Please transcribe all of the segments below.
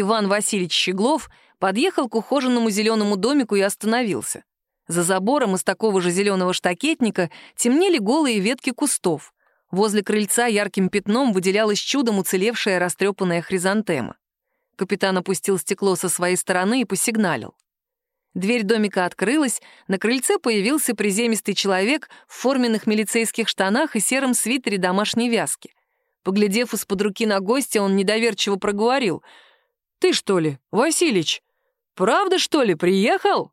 Иван Васильевич Щеглов подъехал к ухоженному зеленому домику и остановился. За забором из такого же зеленого штакетника темнели голые ветки кустов. Возле крыльца ярким пятном выделялась чудом уцелевшая растрепанная хризантема. Капитан опустил стекло со своей стороны и посигналил. Дверь домика открылась, на крыльце появился приземистый человек в форменных милицейских штанах и сером свитере домашней вязки. Поглядев из-под руки на гостя, он недоверчиво проговорил. «Ты что ли, Василич? Правда, что ли, приехал?»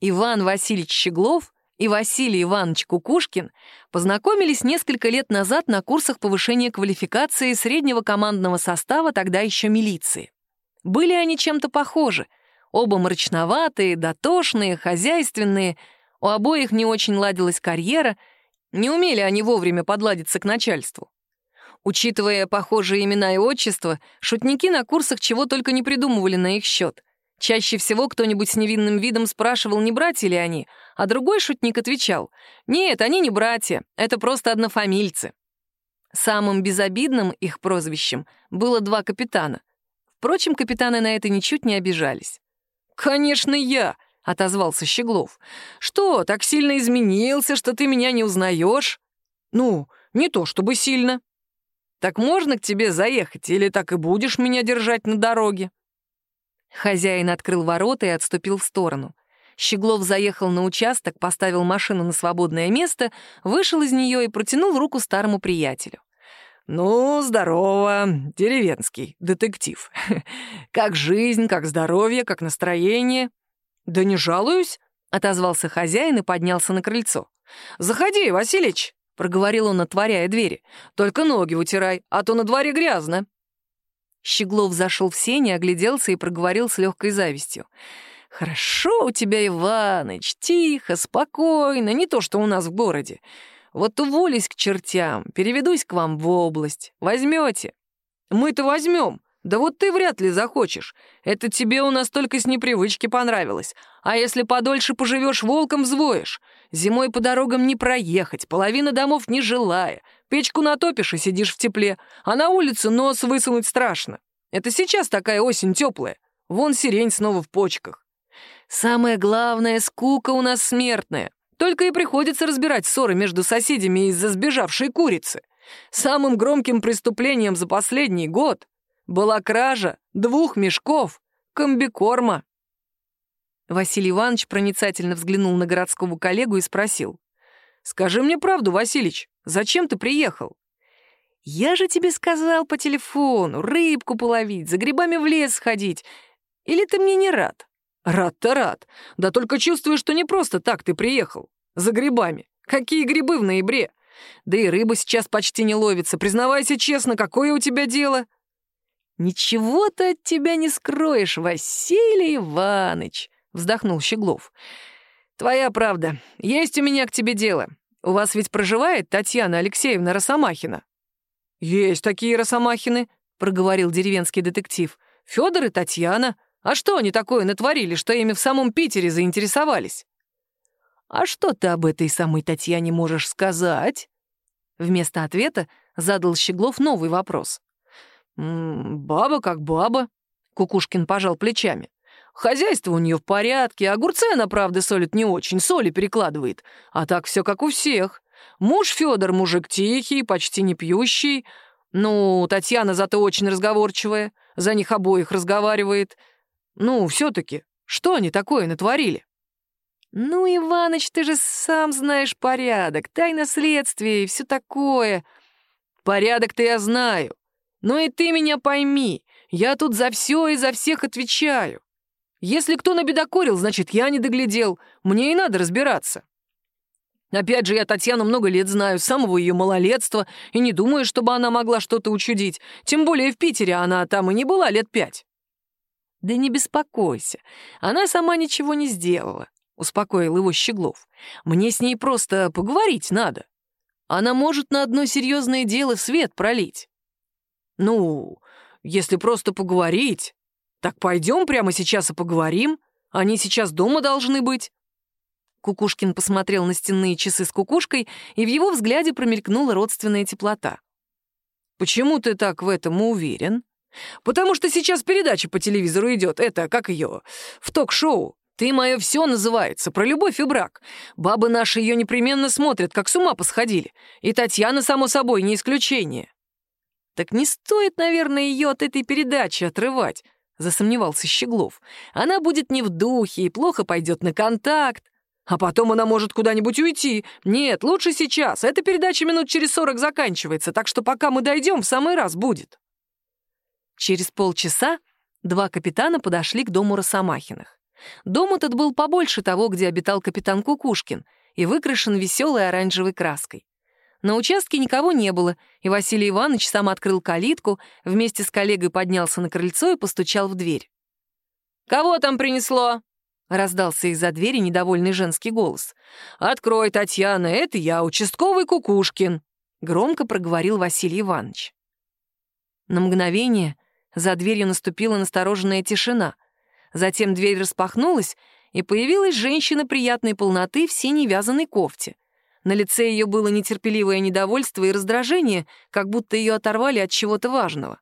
Иван Васильевич Щеглов и Василий Иванович Кукушкин познакомились несколько лет назад на курсах повышения квалификации среднего командного состава тогда еще милиции. Были они чем-то похожи. Оба мрачноватые, дотошные, хозяйственные. У обоих не очень ладилась карьера. Не умели они вовремя подладиться к начальству. Учитывая похожие имена и отчества, шутники на курсах чего только не придумывали на их счет — Чаще всего кто-нибудь с невинным видом спрашивал, не братья ли они, а другой шутник отвечал, «Нет, они не братья, это просто однофамильцы». Самым безобидным их прозвищем было два капитана. Впрочем, капитаны на это ничуть не обижались. «Конечно, я!» — отозвался Щеглов. «Что, так сильно изменился, что ты меня не узнаешь?» «Ну, не то чтобы сильно». «Так можно к тебе заехать, или так и будешь меня держать на дороге?» Хозяин открыл ворота и отступил в сторону. Щеглов заехал на участок, поставил машину на свободное место, вышел из нее и протянул руку старому приятелю. «Ну, здорово, деревенский детектив. Как жизнь, как здоровье, как настроение?» «Да не жалуюсь», — отозвался хозяин и поднялся на крыльцо. «Заходи, Василич», — проговорил он, отворяя двери. «Только ноги вытирай, а то на дворе грязно». Щеглов зашел в сени, огляделся и проговорил с легкой завистью. «Хорошо у тебя, Иваныч, тихо, спокойно, не то, что у нас в городе. Вот уволюсь к чертям, переведусь к вам в область. Возьмете?» «Мы-то возьмем. Да вот ты вряд ли захочешь. Это тебе у нас только с непривычки понравилось. А если подольше поживешь, волком взвоишь. Зимой по дорогам не проехать, половина домов не жилая. Печку натопишь и сидишь в тепле, а на улице нос высунуть страшно. Это сейчас такая осень теплая. Вон сирень снова в почках. Самое главное, скука у нас смертная. Только и приходится разбирать ссоры между соседями из-за сбежавшей курицы. Самым громким преступлением за последний год была кража двух мешков комбикорма. Василий Иванович проницательно взглянул на городского коллегу и спросил. «Скажи мне правду, Василич, зачем ты приехал?» «Я же тебе сказал по телефону, рыбку половить, за грибами в лес сходить. Или ты мне не рад?» «Рад-то рад. Да только чувствую, что не просто так ты приехал. За грибами. Какие грибы в ноябре? Да и рыба сейчас почти не ловится. Признавайся честно, какое у тебя дело?» «Ничего ты от тебя не скроешь, Василий Иваныч», — вздохнул Щеглов. «Твоя правда. Есть у меня к тебе дело. У вас ведь проживает Татьяна Алексеевна Росомахина?» «Есть такие Росомахины», — проговорил деревенский детектив. «Фёдор и Татьяна. А что они такое натворили, что ими в самом Питере заинтересовались?» «А что ты об этой самой Татьяне можешь сказать?» Вместо ответа задал Щеглов новый вопрос. «М -м, «Баба как баба», — Кукушкин пожал плечами. Хозяйство у нее в порядке, огурцы она, правда, солит не очень, соли перекладывает. А так все как у всех. Муж Федор мужик тихий, почти не пьющий. Ну, Татьяна зато очень разговорчивая, за них обоих разговаривает. Ну, все-таки, что они такое натворили? Ну, Иваныч, ты же сам знаешь порядок, тайна следствия и все такое. Порядок-то я знаю. Но и ты меня пойми, я тут за все и за всех отвечаю. Если кто набедокурил, значит, я не доглядел. Мне и надо разбираться. Опять же, я Татьяну много лет знаю, с самого ее малолетства, и не думаю, чтобы она могла что-то учудить. Тем более в Питере она там и не была лет пять. «Да не беспокойся, она сама ничего не сделала», — успокоил его Щеглов. «Мне с ней просто поговорить надо. Она может на одно серьезное дело свет пролить». «Ну, если просто поговорить, «Так пойдем прямо сейчас и поговорим. Они сейчас дома должны быть». Кукушкин посмотрел на стенные часы с кукушкой, и в его взгляде промелькнула родственная теплота. «Почему ты так в этом уверен? «Потому что сейчас передача по телевизору идет, это, как ее, в ток-шоу. «Ты мое все» называется, про любовь и брак. Бабы наши ее непременно смотрят, как с ума посходили. И Татьяна, само собой, не исключение. Так не стоит, наверное, ее от этой передачи отрывать, засомневался Щеглов. Она будет не в духе и плохо пойдет на контакт. А потом она может куда-нибудь уйти. Нет, лучше сейчас. Эта передача минут через сорок заканчивается, так что пока мы дойдем, в самый раз будет. Через полчаса два капитана подошли к дому Росомахиных. Дом этот был побольше того, где обитал капитан Кукушкин, и выкрашен веселой оранжевой краской. На участке никого не было, и Василий Иванович сам открыл калитку, вместе с коллегой поднялся на крыльцо и постучал в дверь. «Кого там принесло?» — раздался из-за двери недовольный женский голос. «Открой, Татьяна, это я, участковый Кукушкин», — громко проговорил Василий Иванович. На мгновение за дверью наступила настороженная тишина. Затем дверь распахнулась, и появилась женщина приятной полноты в синей вязаной кофте. На лице ее было нетерпеливое недовольство и раздражение, как будто ее оторвали от чего-то важного.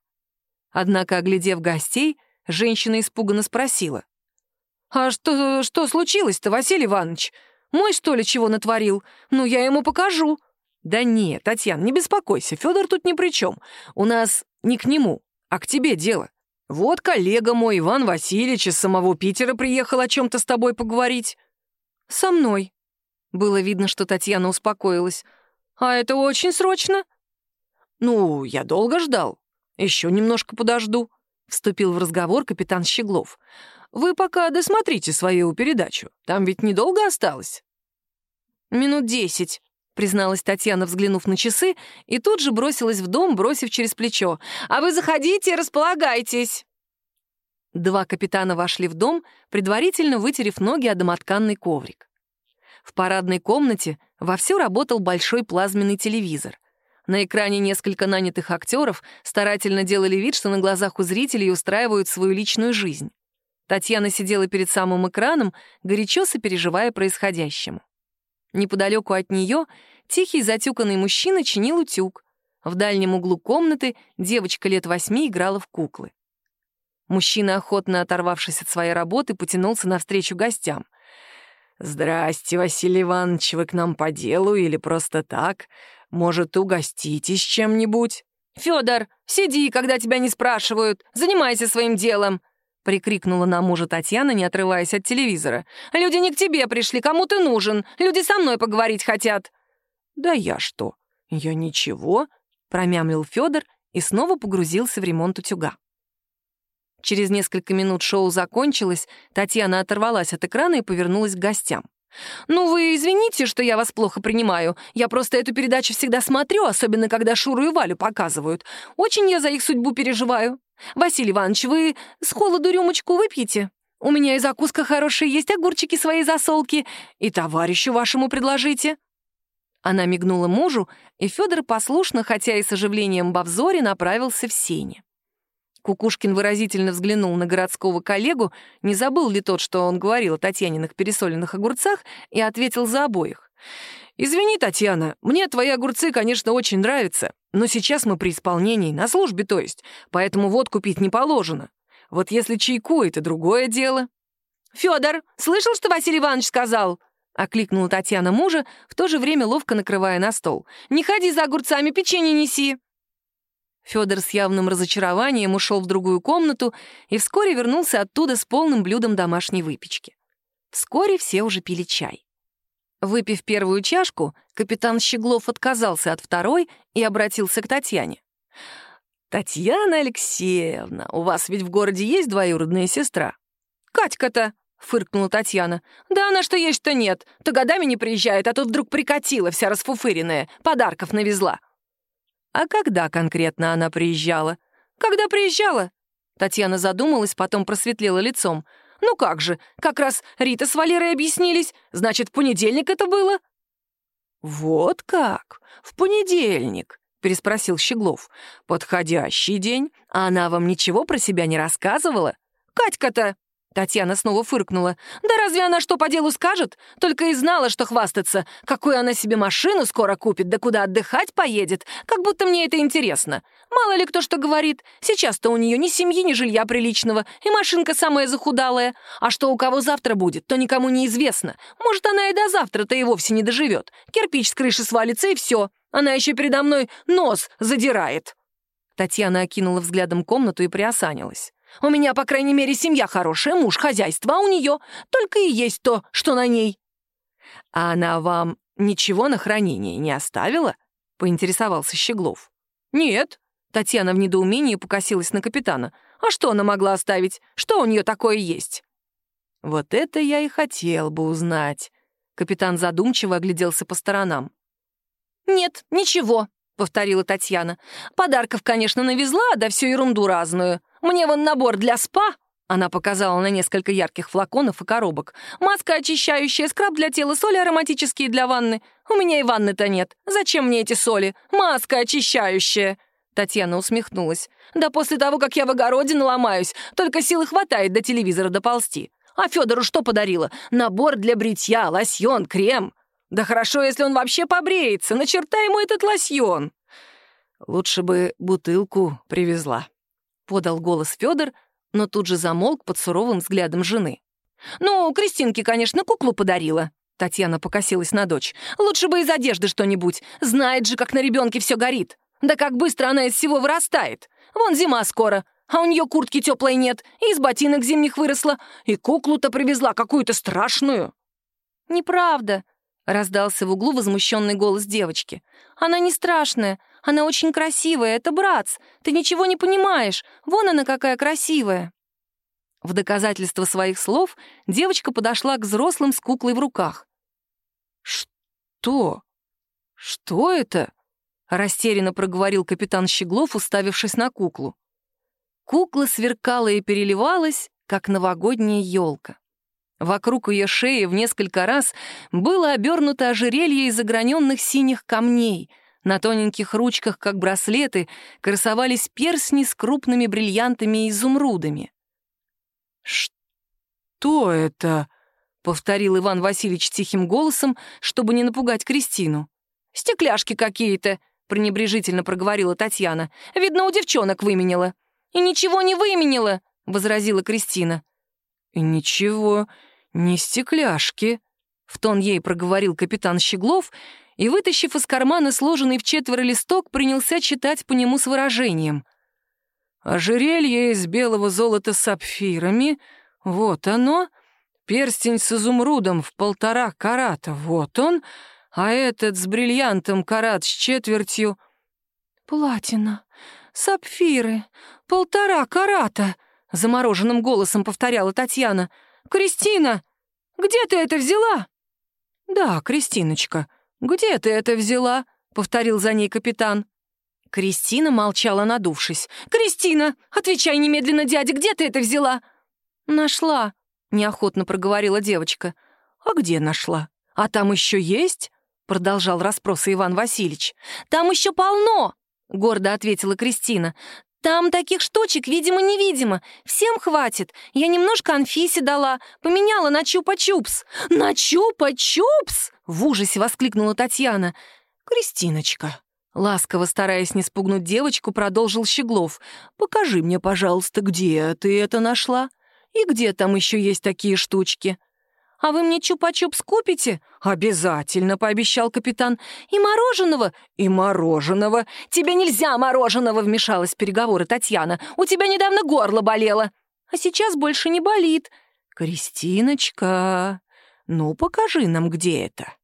Однако, оглядев гостей, женщина испуганно спросила. «А что, что случилось-то, Василий Иванович? Мой, что ли, чего натворил? Ну, я ему покажу». «Да нет, Татьяна, не беспокойся, Федор тут ни при чем. У нас не к нему, а к тебе дело. Вот коллега мой, Иван Васильевич, из самого Питера приехал о чем-то с тобой поговорить. Со мной. Было видно, что Татьяна успокоилась. А это очень срочно? Ну, я долго ждал. Еще немножко подожду. Вступил в разговор капитан Щеглов. Вы пока досмотрите свою передачу. Там ведь недолго осталось. Минут десять, призналась Татьяна, взглянув на часы, и тут же бросилась в дом, бросив через плечо. «А вы заходите, располагайтесь!» Два капитана вошли в дом, предварительно вытерев ноги о домотканный коврик. В парадной комнате вовсю работал большой плазменный телевизор. На экране несколько нанятых актеров старательно делали вид, что на глазах у зрителей устраивают свою личную жизнь. Татьяна сидела перед самым экраном, горячо сопереживая происходящему. Неподалеку от нее тихий затюканный мужчина чинил утюг. В дальнем углу комнаты девочка лет восьми играла в куклы. Мужчина, охотно оторвавшись от своей работы, потянулся навстречу гостям. «Здрасте, Василий Иванович, вы к нам по делу или просто так? Может, угоститесь чем-нибудь?» «Фёдор, сиди, когда тебя не спрашивают, занимайся своим делом!» — прикрикнула на мужа Татьяна, не отрываясь от телевизора. «Люди не к тебе пришли, кому ты нужен? Люди со мной поговорить хотят». «Да я что? Я ничего», — промямлил Федор и снова погрузился в ремонт утюга. Через несколько минут шоу закончилось, Татьяна оторвалась от экрана и повернулась к гостям. «Ну, вы извините, что я вас плохо принимаю. Я просто эту передачу всегда смотрю, особенно когда Шуру и Валю показывают. Очень я за их судьбу переживаю. Василий Иванович, вы с холоду рюмочку выпьете? У меня и закуска хорошая есть, огурчики свои засолки. И товарищу вашему предложите». Она мигнула мужу, и Федор послушно, хотя и с оживлением во взоре, направился в сене. Кукушкин выразительно взглянул на городского коллегу, не забыл ли тот, что он говорил о Татьяниных пересоленных огурцах, и ответил за обоих. «Извини, Татьяна, мне твои огурцы, конечно, очень нравятся, но сейчас мы при исполнении, на службе, то есть, поэтому водку пить не положено. Вот если чайку, это другое дело». «Фёдор, слышал, что Василий Иванович сказал?» — окликнула Татьяна мужа, в то же время ловко накрывая на стол. «Не ходи за огурцами, печенье неси!» Федор с явным разочарованием ушел в другую комнату и вскоре вернулся оттуда с полным блюдом домашней выпечки. Вскоре все уже пили чай. Выпив первую чашку, капитан Щеглов отказался от второй и обратился к Татьяне. «Татьяна Алексеевна, у вас ведь в городе есть двоюродная сестра?» «Катька-то!» — фыркнула Татьяна. «Да она что есть, что нет. То годами не приезжает, а тут вдруг прикатила, вся расфуфыренная, подарков навезла». «А когда конкретно она приезжала?» «Когда приезжала?» Татьяна задумалась, потом просветлела лицом. «Ну как же, как раз Рита с Валерой объяснились. Значит, в понедельник это было?» «Вот как? В понедельник?» — переспросил Щеглов. «Подходящий день. А она вам ничего про себя не рассказывала?» «Катька-то!» Татьяна снова фыркнула. «Да разве она что по делу скажет? Только и знала, что хвастаться. Какую она себе машину скоро купит, да куда отдыхать поедет. Как будто мне это интересно. Мало ли кто что говорит. Сейчас-то у нее ни семьи, ни жилья приличного, и машинка самая захудалая. А что у кого завтра будет, то никому не известно. Может, она и до завтра-то и вовсе не доживет. Кирпич с крыши свалится, и все. Она еще передо мной нос задирает». Татьяна окинула взглядом комнату и приосанилась. У меня, по крайней мере, семья хорошая, муж, хозяйство, а у нее только и есть то, что на ней». «А она вам ничего на хранение не оставила?» — поинтересовался Щеглов. «Нет». Татьяна в недоумении покосилась на капитана. «А что она могла оставить? Что у нее такое есть?» «Вот это я и хотел бы узнать». Капитан задумчиво огляделся по сторонам. «Нет, ничего», — повторила Татьяна. «Подарков, конечно, навезла, да всю ерунду разную. Мне вон набор для спа!» Она показала на несколько ярких флаконов и коробок. «Маска очищающая, скраб для тела, соли ароматические для ванны. У меня и ванны-то нет. Зачем мне эти соли? Маска очищающая!» Татьяна усмехнулась. «Да после того, как я в огороде наломаюсь, только силы хватает до телевизора доползти. А Федору что подарила? Набор для бритья, лосьон, крем. Да хорошо, если он вообще побреется. На черта ему этот лосьон!» «Лучше бы бутылку привезла», подал голос Федор, но тут же замолк под суровым взглядом жены. «Ну, Кристинке, конечно, куклу подарила». Татьяна покосилась на дочь. «Лучше бы из одежды что-нибудь. Знает же, как на ребенке все горит. Да как быстро она из всего вырастает. Вон зима скоро, а у нее куртки теплой нет, и из ботинок зимних выросла, и куклу-то привезла какую-то страшную». «Неправда», — раздался в углу возмущенный голос девочки. «Она не страшная, она очень красивая, это братц. Ты ничего не понимаешь. Вон она какая красивая». В доказательство своих слов девочка подошла к взрослым с куклой в руках. «Что? Что это?» — растерянно проговорил капитан Щеглов, уставившись на куклу. Кукла сверкала и переливалась, как новогодняя елка. Вокруг ее шеи в несколько раз было обернуто ожерелье из ограненных синих камней, на тоненьких ручках, как браслеты, красовались персни с крупными бриллиантами и изумрудами. «Что это?» — повторил Иван Васильевич тихим голосом, чтобы не напугать Кристину. «Стекляшки какие-то», — пренебрежительно проговорила Татьяна. «Видно, у девчонок выменила». «И ничего не выменила», — возразила Кристина. «И ничего, не стекляшки», — в тон ей проговорил капитан Щеглов и, вытащив из кармана сложенный в четверо листок, принялся читать по нему с выражением. «Ожерелье из белого золота с сапфирами, вот оно, перстень с изумрудом в полтора карата, вот он, а этот с бриллиантом карат с четвертью...» «Платина, сапфиры, полтора карата», — замороженным голосом повторяла Татьяна. «Кристина, где ты это взяла?» «Да, Кристиночка», «Где ты это взяла?» — повторил за ней капитан. Кристина молчала, надувшись. «Кристина, отвечай немедленно, дядя, где ты это взяла?» «Нашла», — неохотно проговорила девочка. «А где нашла? А там еще есть?» — продолжал расспросы Иван Васильевич. «Там еще полно!» — гордо ответила Кристина. «Там таких штучек, видимо-невидимо. Всем хватит. Я немножко Анфисе дала, поменяла на чупа-чупс». «На чупа-чупс?» — в ужасе воскликнула Татьяна. «Кристиночка», ласково стараясь не спугнуть девочку, продолжил Щеглов. «Покажи мне, пожалуйста, где ты это нашла? И где там еще есть такие штучки?» «А вы мне чупа-чупс купите?» «Обязательно», — пообещал капитан. «И мороженого?» «И мороженого». «Тебе нельзя мороженого», — вмешалась в переговоры Татьяна. «У тебя недавно горло болело». «А сейчас больше не болит». «Кристиночка, ну покажи нам, где это».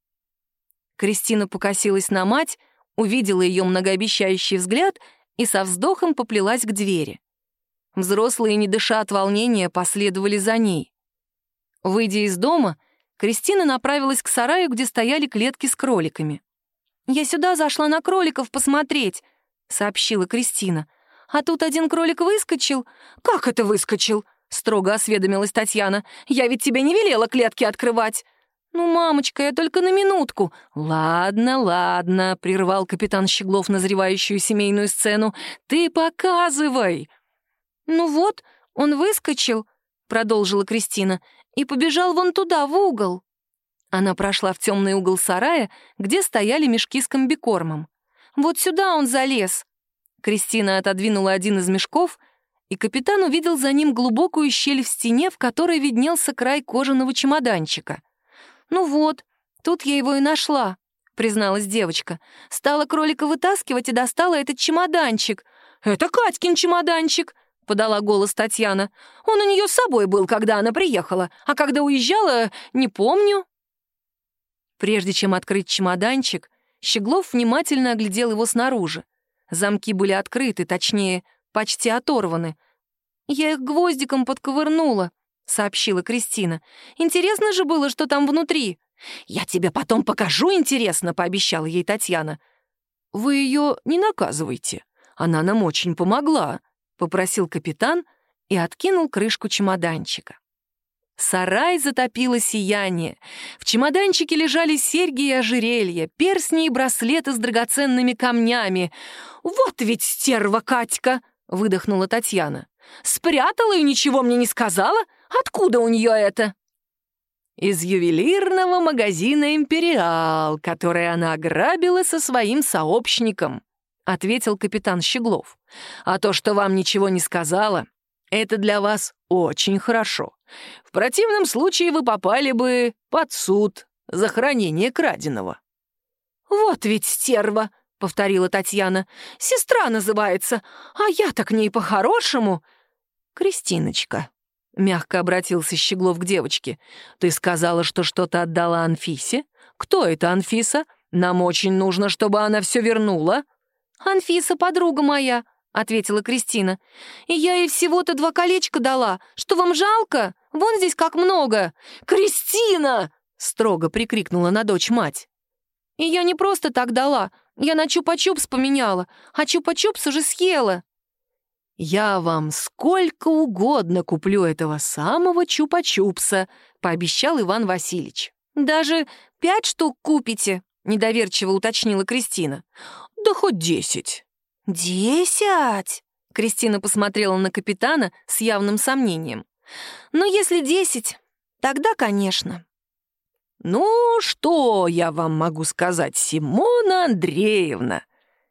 Кристина покосилась на мать, увидела ее многообещающий взгляд и со вздохом поплелась к двери. Взрослые, не дыша от волнения, последовали за ней. Выйдя из дома, Кристина направилась к сараю, где стояли клетки с кроликами. «Я сюда зашла на кроликов посмотреть», — сообщила Кристина. «А тут один кролик выскочил». «Как это выскочил?» — строго осведомилась Татьяна. «Я ведь тебе не велела клетки открывать». «Ну, мамочка, я только на минутку». «Ладно, ладно», — прервал капитан Щеглов назревающую семейную сцену. «Ты показывай». «Ну вот, он выскочил», — продолжила Кристина, «и побежал вон туда, в угол». Она прошла в темный угол сарая, где стояли мешки с комбикормом. «Вот сюда он залез». Кристина отодвинула один из мешков, и капитан увидел за ним глубокую щель в стене, в которой виднелся край кожаного чемоданчика. «Ну вот, тут я его и нашла», — призналась девочка. «Стала кролика вытаскивать и достала этот чемоданчик». «Это Катькин чемоданчик», — подала голос Татьяна. «Он у нее с собой был, когда она приехала, а когда уезжала, не помню». Прежде чем открыть чемоданчик, Щеглов внимательно оглядел его снаружи. Замки были открыты, точнее, почти оторваны. «Я их гвоздиком подковырнула», — сообщила Кристина. «Интересно же было, что там внутри». «Я тебе потом покажу, интересно», — пообещала ей Татьяна. «Вы ее не наказывайте. Она нам очень помогла», — попросил капитан и откинул крышку чемоданчика. Сарай затопило сияние. В чемоданчике лежали серьги и ожерелья, персни и браслеты с драгоценными камнями. «Вот ведь стерва Катька!» — выдохнула Татьяна. «Спрятала и ничего мне не сказала? Откуда у нее это?» «Из ювелирного магазина «Империал», который она ограбила со своим сообщником», — ответил капитан Щеглов. «А то, что вам ничего не сказала, это для вас очень хорошо. В противном случае вы попали бы под суд за хранение краденого». «Вот ведь стерва!» — повторила Татьяна. «Сестра называется, а я-то к ней по-хорошему». «Кристиночка», — мягко обратился Щеглов к девочке, «ты сказала, что что-то отдала Анфисе? Кто это Анфиса? Нам очень нужно, чтобы она все вернула». «Анфиса — подруга моя», — ответила Кристина. «И я ей всего-то два колечка дала. Что вам жалко? Вон здесь как много!» «Кристина!» — строго прикрикнула на дочь мать. «И я не просто так дала. Я на чупа-чупс поменяла, а чупа-чупс уже съела». «Я вам сколько угодно куплю этого самого чупа-чупса», — пообещал Иван Васильевич. «Даже пять штук купите?» — недоверчиво уточнила Кристина. «Да хоть десять». «Десять?» — Кристина посмотрела на капитана с явным сомнением. «Ну, если десять, тогда, конечно». «Ну, что я вам могу сказать, Симона Андреевна?»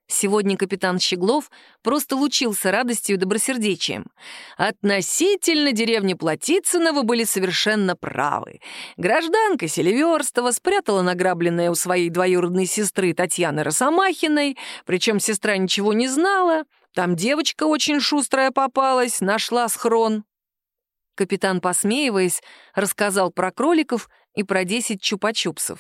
Сегодня капитан Щеглов просто лучился радостью и добросердечием. Относительно деревни вы были совершенно правы. Гражданка Селиверстова спрятала награбленное у своей двоюродной сестры Татьяны Росомахиной, причем сестра ничего не знала. Там девочка очень шустрая попалась, нашла схрон. Капитан, посмеиваясь, рассказал про кроликов и про десять чупа-чупсов.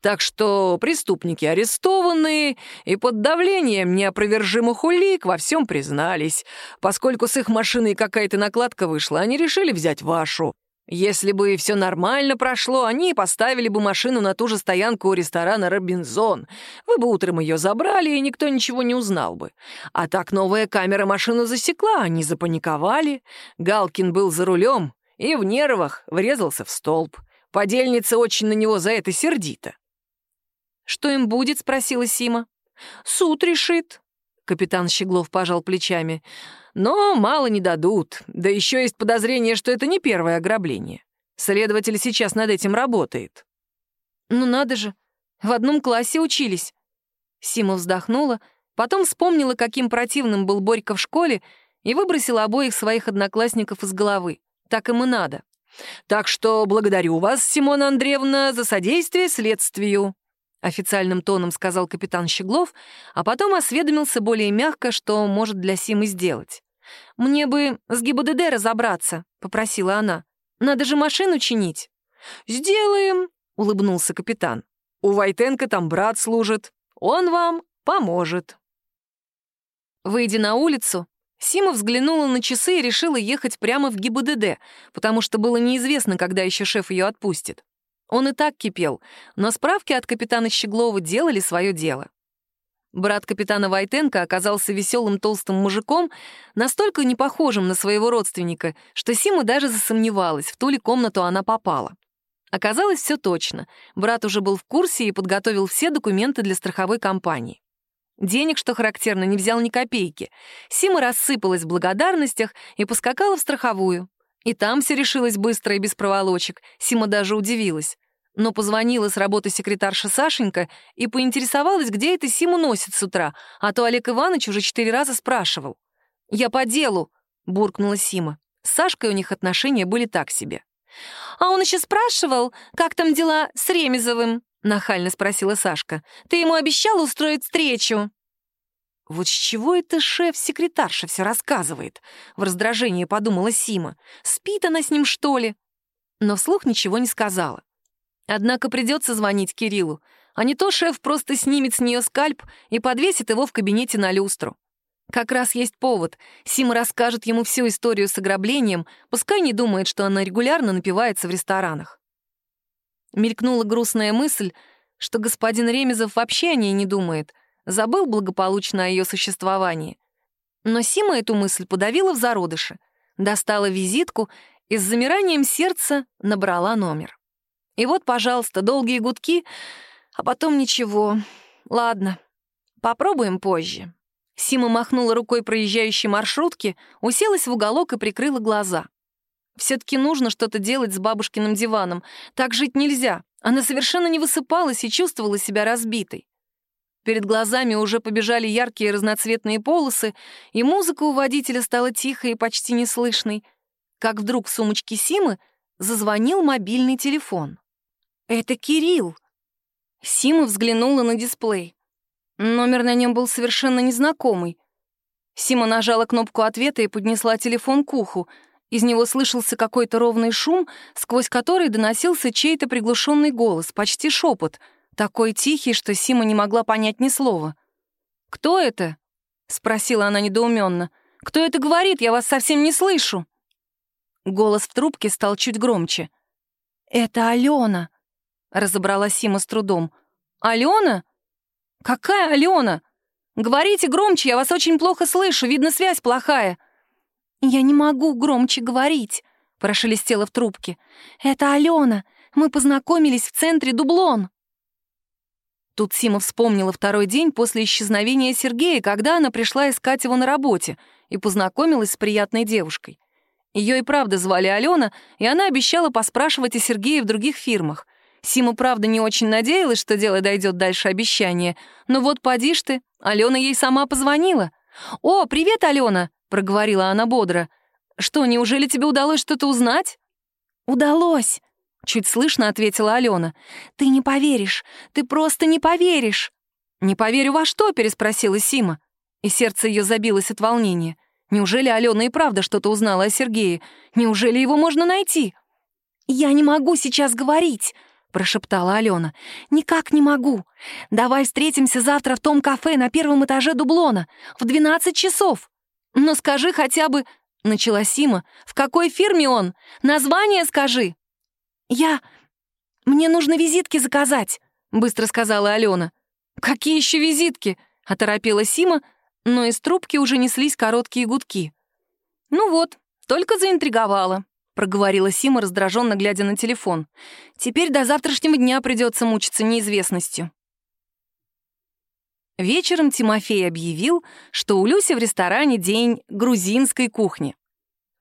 Так что преступники арестованы и под давлением неопровержимых улик во всем признались. Поскольку с их машиной какая-то накладка вышла, они решили взять вашу. Если бы все нормально прошло, они поставили бы машину на ту же стоянку у ресторана «Робинзон». Вы бы утром ее забрали, и никто ничего не узнал бы. А так новая камера машину засекла, они запаниковали. Галкин был за рулем и в нервах врезался в столб. Подельница очень на него за это сердита. «Что им будет?» — спросила Сима. «Суд решит». Капитан Щеглов пожал плечами. «Но мало не дадут. Да еще есть подозрение, что это не первое ограбление. Следователь сейчас над этим работает». «Ну надо же, в одном классе учились». Сима вздохнула, потом вспомнила, каким противным был Борька в школе, и выбросила обоих своих одноклассников из головы. Так им и надо. Так что благодарю вас, Симона Андреевна, за содействие следствию», — официальным тоном сказал капитан Щеглов, а потом осведомился более мягко, что может для Симы сделать. «Мне бы с ГИБДД разобраться», — попросила она. «Надо же машину чинить». «Сделаем», — улыбнулся капитан. «У Войтенко там брат служит. Он вам поможет». Выйдя на улицу, Сима взглянула на часы и решила ехать прямо в ГИБДД, потому что было неизвестно, когда еще шеф ее отпустит. Он и так кипел, но справки от капитана Щеглова делали свое дело. Брат капитана Войтенко оказался веселым толстым мужиком, настолько не похожим на своего родственника, что Сима даже засомневалась, в ту ли комнату она попала. Оказалось все точно. Брат уже был в курсе и подготовил все документы для страховой компании. Денег, что характерно, не взял ни копейки. Сима рассыпалась в благодарностях и поскакала в страховую. И там все решилось быстро и без проволочек. Сима даже удивилась. Но позвонила с работы секретарша Сашенька и поинтересовалась, где это Симу носит с утра, а то Олег Иванович уже четыре раза спрашивал. «Я по делу», — буркнула Сима. С Сашкой у них отношения были так себе. «А он еще спрашивал, как там дела с Ремезовым?» — нахально спросила Сашка. «Ты ему обещал устроить встречу?» «Вот с чего это шеф-секретарша все рассказывает?» — в раздражении подумала Сима. «Спит она с ним, что ли?» Но вслух ничего не сказала. Однако придется звонить Кириллу, а не то шеф просто снимет с нее скальп и подвесит его в кабинете на люстру. Как раз есть повод. Сима расскажет ему всю историю с ограблением, пускай не думает, что она регулярно напивается в ресторанах. Мелькнула грустная мысль, что господин Ремезов вообще о ней не думает, забыл благополучно о ее существовании. Но Сима эту мысль подавила в зародыше, достала визитку и с замиранием сердца набрала номер. И вот, пожалуйста, долгие гудки, а потом ничего. Ладно, попробуем позже. Сима махнула рукой проезжающей маршрутки, уселась в уголок и прикрыла глаза. Все-таки нужно что-то делать с бабушкиным диваном. Так жить нельзя. Она совершенно не высыпалась и чувствовала себя разбитой. Перед глазами уже побежали яркие разноцветные полосы, и музыка у водителя стала тихой и почти неслышной. Как вдруг в сумочке Симы зазвонил мобильный телефон. «Это Кирилл!» Сима взглянула на дисплей. Номер на нем был совершенно незнакомый. Сима нажала кнопку ответа и поднесла телефон к уху. Из него слышался какой-то ровный шум, сквозь который доносился чей-то приглушенный голос, почти шепот, такой тихий, что Сима не могла понять ни слова. «Кто это?» — спросила она недоуменно. «Кто это говорит? Я вас совсем не слышу». Голос в трубке стал чуть громче. «Это Алена», — разобрала Сима с трудом. «Алена? «Какая Алена? Говорите громче, я вас очень плохо слышу, видно, связь плохая». «Я не могу громче говорить», — прошелестело в трубке. «Это Алена. Мы познакомились в центре Дублон». Тут Сима вспомнила второй день после исчезновения Сергея, когда она пришла искать его на работе и познакомилась с приятной девушкой. Ее и правда звали Алена, и она обещала поспрашивать о Сергее в других фирмах — Сима, правда, не очень надеялась, что дело дойдет дальше обещания. Но вот поди ж ты, Алена ей сама позвонила. «О, привет, Алена!» — проговорила она бодро. «Что, неужели тебе удалось что-то узнать?» «Удалось!» — чуть слышно ответила Алена. «Ты не поверишь, ты просто не поверишь!» «Не поверю во что?» — переспросила Сима. И сердце ее забилось от волнения. Неужели Алена и правда что-то узнала о Сергее? Неужели его можно найти? «Я не могу сейчас говорить!» — прошептала Алена. «Никак не могу. Давай встретимся завтра в том кафе на первом этаже дублона в 12 часов. Но скажи хотя бы...» — начала Сима. «В какой фирме он? Название скажи!» «Я... Мне нужно визитки заказать», — быстро сказала Алена. «Какие еще визитки?» — оторопела Сима, но из трубки уже неслись короткие гудки. «Ну вот, только заинтриговала проговорила Сима, раздраженно глядя на телефон. «Теперь до завтрашнего дня придется мучиться неизвестностью». Вечером Тимофей объявил, что у Люси в ресторане день грузинской кухни.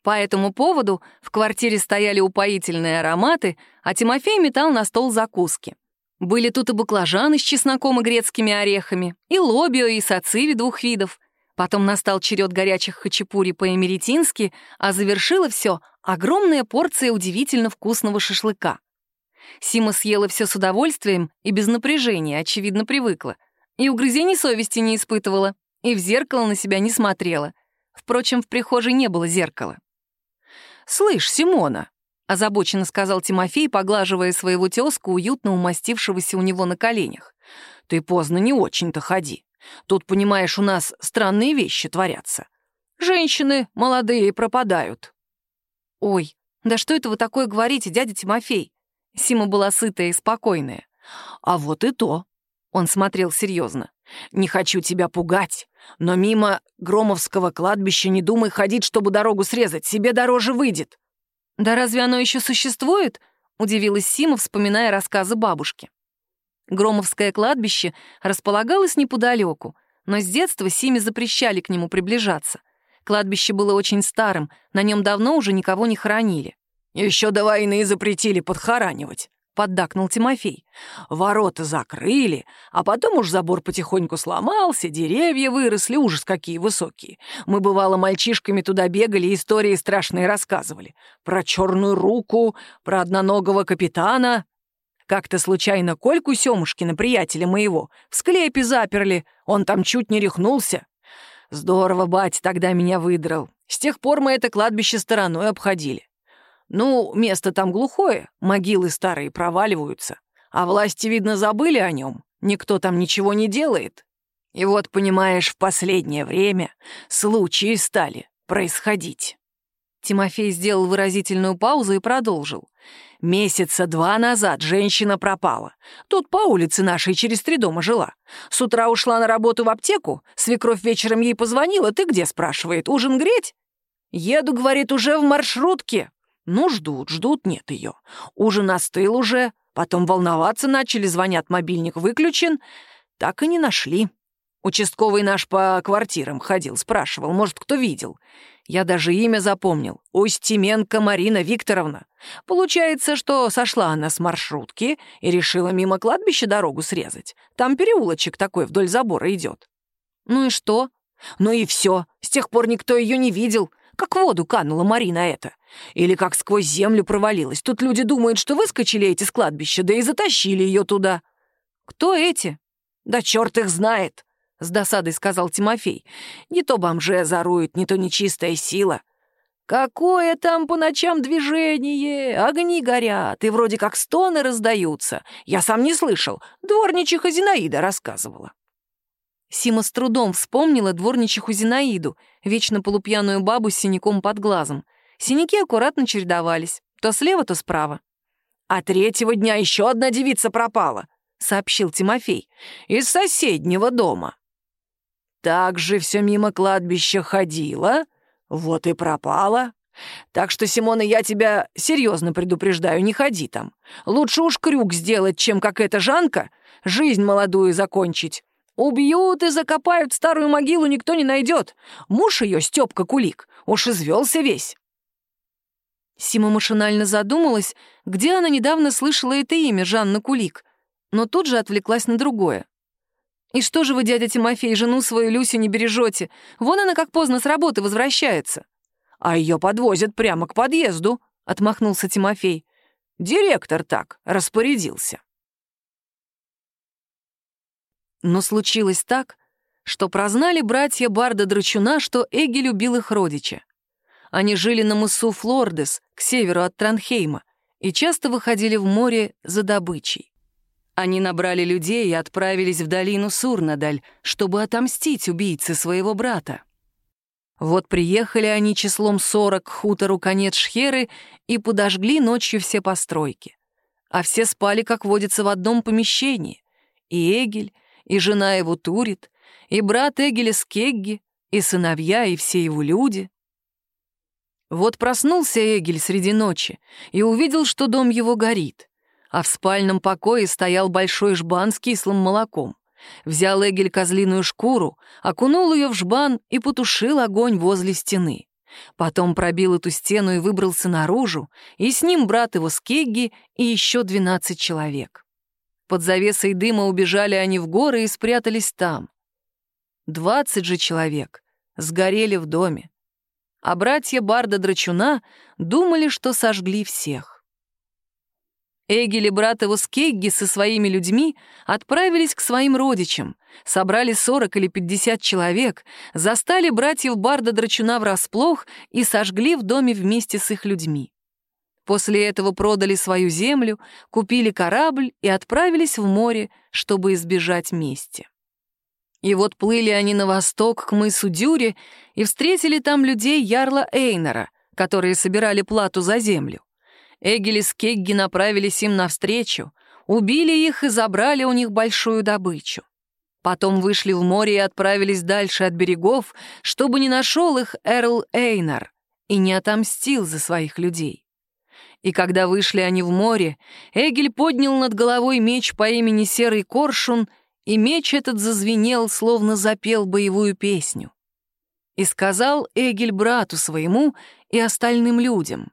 По этому поводу в квартире стояли упоительные ароматы, а Тимофей метал на стол закуски. Были тут и баклажаны с чесноком и грецкими орехами, и лобио, и сациви двух видов. Потом настал черед горячих хачапури по-эмеретински, а завершила все огромная порция удивительно вкусного шашлыка. Сима съела все с удовольствием и без напряжения, очевидно, привыкла. И угрызений совести не испытывала, и в зеркало на себя не смотрела. Впрочем, в прихожей не было зеркала. «Слышь, Симона», — озабоченно сказал Тимофей, поглаживая своего тезку, уютно умастившегося у него на коленях. «Ты поздно не очень-то ходи. Тут, понимаешь, у нас странные вещи творятся. Женщины молодые пропадают». «Ой, да что это вы такое говорите, дядя Тимофей?» Сима была сытая и спокойная. «А вот и то». Он смотрел серьезно. «Не хочу тебя пугать, но мимо Громовского кладбища не думай ходить, чтобы дорогу срезать, себе дороже выйдет». «Да разве оно еще существует?» — удивилась Сима, вспоминая рассказы бабушки. Громовское кладбище располагалось неподалеку, но с детства Симе запрещали к нему приближаться. Кладбище было очень старым, на нем давно уже никого не хоронили. Еще до войны запретили подхоранивать поддакнул Тимофей. «Ворота закрыли, а потом уж забор потихоньку сломался, деревья выросли, ужас какие высокие. Мы, бывало, мальчишками туда бегали, истории страшные рассказывали. Про черную руку, про одноногого капитана. Как-то случайно Кольку Семушкина, приятеля моего, в склепе заперли, он там чуть не рехнулся. Здорово батя тогда меня выдрал. С тех пор мы это кладбище стороной обходили. Ну, место там глухое, могилы старые проваливаются. А власти, видно, забыли о нем. Никто там ничего не делает. И вот, понимаешь, в последнее время случаи стали происходить. Тимофей сделал выразительную паузу и продолжил. Месяца два назад женщина пропала. Тут по улице нашей через три дома жила. С утра ушла на работу в аптеку, свекровь вечером ей позвонила. «Ты где?» — спрашивает. «Ужин греть?» «Еду, — говорит, — уже в маршрутке. Ну, ждут, ждут, нет ее. Ужин остыл уже, потом волноваться начали, звонят, мобильник выключен. Так и не нашли. Участковый наш по квартирам ходил, спрашивал, может, кто видел. Я даже имя запомнил. Устименко Марина Викторовна. Получается, что сошла она с маршрутки и решила мимо кладбища дорогу срезать. Там переулочек такой вдоль забора идет. Ну и что? Ну и все. С тех пор никто ее не видел. Как в воду канула Марина это. Или как сквозь землю провалилась. Тут люди думают, что выскочили эти с кладбища, да и затащили ее туда. Кто эти? Да черт их знает, — с досадой сказал Тимофей. Не то бомже заруют, не то нечистая сила. Какое там по ночам движение, огни горят, и вроде как стоны раздаются. Я сам не слышал, дворничиха Зинаида рассказывала. Сима с трудом вспомнила дворничиху Зинаиду, вечно полупьяную бабу с синяком под глазом. Синяки аккуратно чередовались, то слева, то справа. «А третьего дня еще одна девица пропала», — сообщил Тимофей, — «из соседнего дома». «Так же все мимо кладбища ходила, вот и пропала. Так что, Симона, я тебя серьезно предупреждаю, не ходи там. Лучше уж крюк сделать, чем как эта Жанка, жизнь молодую закончить. Убьют и закопают старую могилу, никто не найдет. Муж ее, Степка Кулик, уж извелся весь. Сима машинально задумалась, где она недавно слышала это имя, Жанна Кулик, но тут же отвлеклась на другое. «И что же вы, дядя Тимофей, жену свою Люсю не бережете? Вон она как поздно с работы возвращается». «А ее подвозят прямо к подъезду», — отмахнулся Тимофей. «Директор так распорядился». Но случилось так, что прознали братья Барда Драчуна, что Эгги любил их родича. Они жили на мысу Флордес, к северу от Транхейма, и часто выходили в море за добычей. Они набрали людей и отправились в долину Сурнадаль, чтобы отомстить убийце своего брата. Вот приехали они числом сорок к хутору конец Шхеры и подожгли ночью все постройки. А все спали, как водится, в одном помещении. И Эгель, и жена его Турит, и брат Эгеля Скегги, и сыновья, и все его люди. Вот проснулся Эгель среди ночи и увидел, что дом его горит, а в спальном покое стоял большой жбан с кислым молоком. Взял Эгель козлиную шкуру, окунул ее в жбан и потушил огонь возле стены. Потом пробил эту стену и выбрался наружу, и с ним брат его Скегги и еще двенадцать человек. Под завесой дыма убежали они в горы и спрятались там. Двадцать же человек сгорели в доме. А братья Барда Драчуна думали, что сожгли всех. Эгель и брат его Скегги со своими людьми отправились к своим родичам, собрали сорок или пятьдесят человек, застали братьев Барда Драчуна врасплох и сожгли в доме вместе с их людьми. После этого продали свою землю, купили корабль и отправились в море, чтобы избежать мести. И вот плыли они на восток к мысу Дюре и встретили там людей Ярла Эйнера, которые собирали плату за землю. Эгели с Кегги направились им навстречу, убили их и забрали у них большую добычу. Потом вышли в море и отправились дальше от берегов, чтобы не нашел их Эрл Эйнар и не отомстил за своих людей. И когда вышли они в море, Эгель поднял над головой меч по имени Серый Коршун, и меч этот зазвенел, словно запел боевую песню. И сказал Эгель брату своему и остальным людям.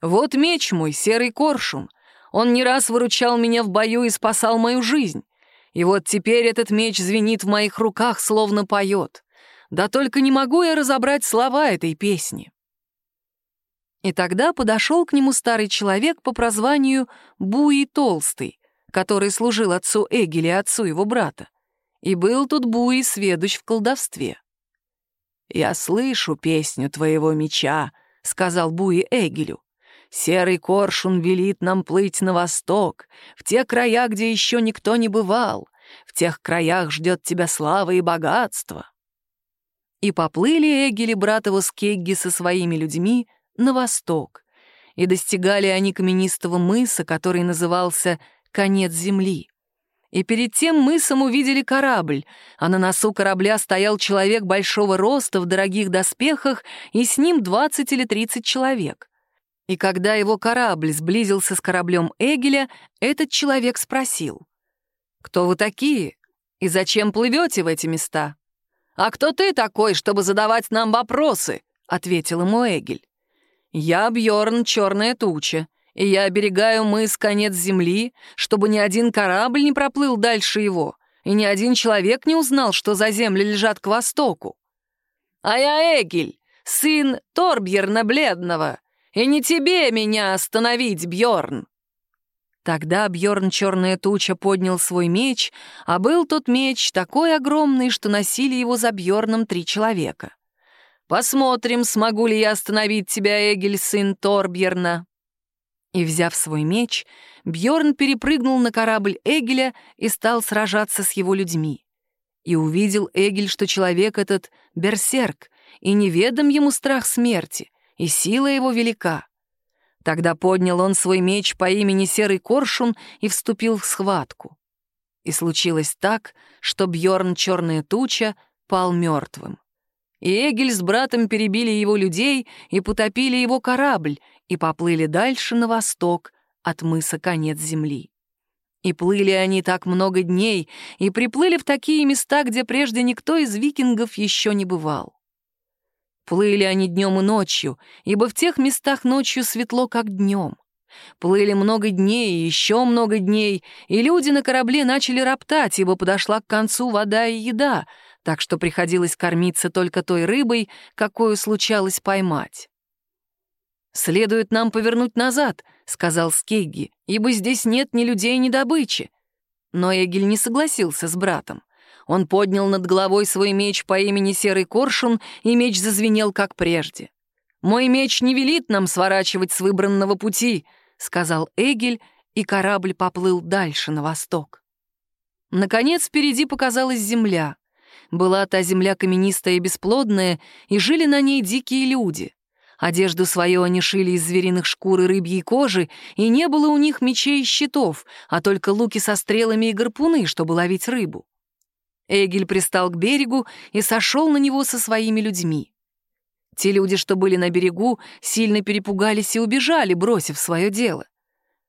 «Вот меч мой, серый коршун. Он не раз выручал меня в бою и спасал мою жизнь. И вот теперь этот меч звенит в моих руках, словно поет. Да только не могу я разобрать слова этой песни». И тогда подошел к нему старый человек по прозванию Буи Толстый, который служил отцу Эгеле, отцу его брата. И был тут Буи сведущ в колдовстве. «Я слышу песню твоего меча», — сказал Буи Эгелю. «Серый коршун велит нам плыть на восток, в те края, где еще никто не бывал. В тех краях ждет тебя слава и богатство». И поплыли Эгели братову Скегги со своими людьми на восток, и достигали они каменистого мыса, который назывался «Конец земли». И перед тем мысом увидели корабль, а на носу корабля стоял человек большого роста в дорогих доспехах, и с ним 20 или 30 человек. И когда его корабль сблизился с кораблем Эгеля, этот человек спросил, «Кто вы такие? И зачем плывете в эти места?» «А кто ты такой, чтобы задавать нам вопросы?» — ответил ему Эгель. «Я Бьорн Черная туча, и я оберегаю мыс конец земли, чтобы ни один корабль не проплыл дальше его, и ни один человек не узнал, что за земли лежат к востоку. А я Эгель, сын Торбьерна Бледного, и не тебе меня остановить, Бьорн. Тогда Бьорн Черная Туча поднял свой меч, а был тот меч такой огромный, что носили его за Бьорном три человека. «Посмотрим, смогу ли я остановить тебя, Эгель, сын Торбьерна». И, взяв свой меч, Бьорн перепрыгнул на корабль Эгеля и стал сражаться с его людьми. И увидел Эгель, что человек этот — берсерк, и неведом ему страх смерти, и сила его велика. Тогда поднял он свой меч по имени Серый Коршун и вступил в схватку. И случилось так, что Бьорн Черная Туча пал мертвым. И Эгель с братом перебили его людей и потопили его корабль, и поплыли дальше на восток от мыса конец земли. И плыли они так много дней, и приплыли в такие места, где прежде никто из викингов еще не бывал. Плыли они днем и ночью, ибо в тех местах ночью светло, как днем. Плыли много дней и еще много дней, и люди на корабле начали роптать, ибо подошла к концу вода и еда, так что приходилось кормиться только той рыбой, какую случалось поймать. «Следует нам повернуть назад», — сказал Скейги, «ибо здесь нет ни людей, ни добычи». Но Эгель не согласился с братом. Он поднял над головой свой меч по имени Серый Коршун, и меч зазвенел, как прежде. «Мой меч не велит нам сворачивать с выбранного пути», — сказал Эгель, и корабль поплыл дальше, на восток. Наконец, впереди показалась земля. Была та земля каменистая и бесплодная, и жили на ней дикие люди. Одежду свою они шили из звериных шкур и рыбьей кожи, и не было у них мечей и щитов, а только луки со стрелами и гарпуны, чтобы ловить рыбу. Эгель пристал к берегу и сошел на него со своими людьми. Те люди, что были на берегу, сильно перепугались и убежали, бросив свое дело.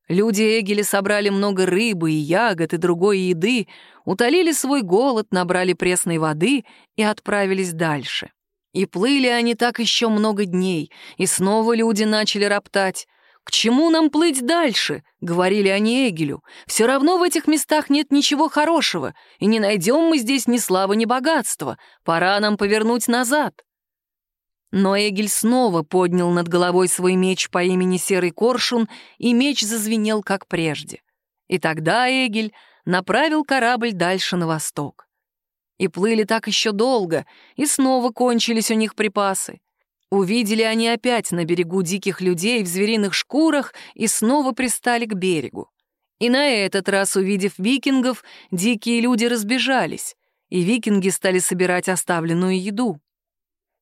Люди Эгеля собрали много рыбы и ягод и другой еды, утолили свой голод, набрали пресной воды и отправились дальше. И плыли они так еще много дней, и снова люди начали роптать. «К чему нам плыть дальше?» — говорили они Эгелю. «Все равно в этих местах нет ничего хорошего, и не найдем мы здесь ни славы, ни богатства. Пора нам повернуть назад». Но Эгель снова поднял над головой свой меч по имени Серый Коршун, и меч зазвенел, как прежде. И тогда Эгель направил корабль дальше на восток. И плыли так еще долго, и снова кончились у них припасы. Увидели они опять на берегу диких людей в звериных шкурах и снова пристали к берегу. И на этот раз, увидев викингов, дикие люди разбежались, и викинги стали собирать оставленную еду.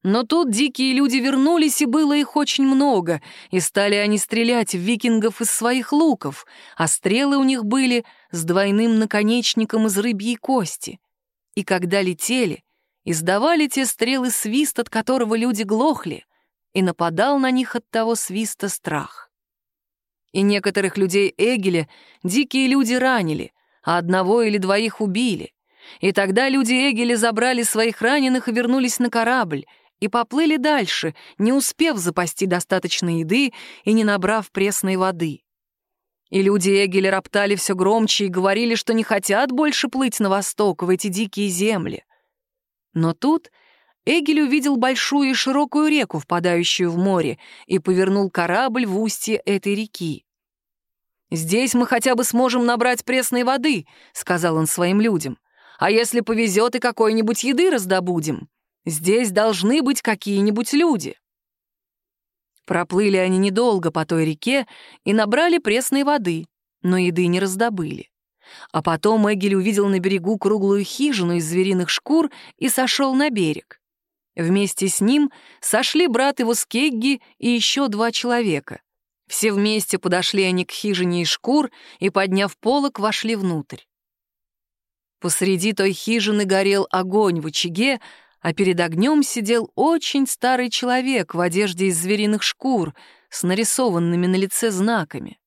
Но тут дикие люди вернулись, и было их очень много, и стали они стрелять в викингов из своих луков, а стрелы у них были с двойным наконечником из рыбьей кости и когда летели, издавали те стрелы свист, от которого люди глохли, и нападал на них от того свиста страх. И некоторых людей Эгеля дикие люди ранили, а одного или двоих убили. И тогда люди Эгели забрали своих раненых и вернулись на корабль, и поплыли дальше, не успев запасти достаточно еды и не набрав пресной воды. И люди Эгеля роптали все громче и говорили, что не хотят больше плыть на восток, в эти дикие земли. Но тут Эгель увидел большую и широкую реку, впадающую в море, и повернул корабль в устье этой реки. «Здесь мы хотя бы сможем набрать пресной воды», — сказал он своим людям. «А если повезет и какой-нибудь еды раздобудем? Здесь должны быть какие-нибудь люди». Проплыли они недолго по той реке и набрали пресной воды, но еды не раздобыли. А потом Эгель увидел на берегу круглую хижину из звериных шкур и сошел на берег. Вместе с ним сошли брат его Скегги и еще два человека. Все вместе подошли они к хижине из шкур и, подняв полок, вошли внутрь. Посреди той хижины горел огонь в очаге, а перед огнем сидел очень старый человек в одежде из звериных шкур с нарисованными на лице знаками.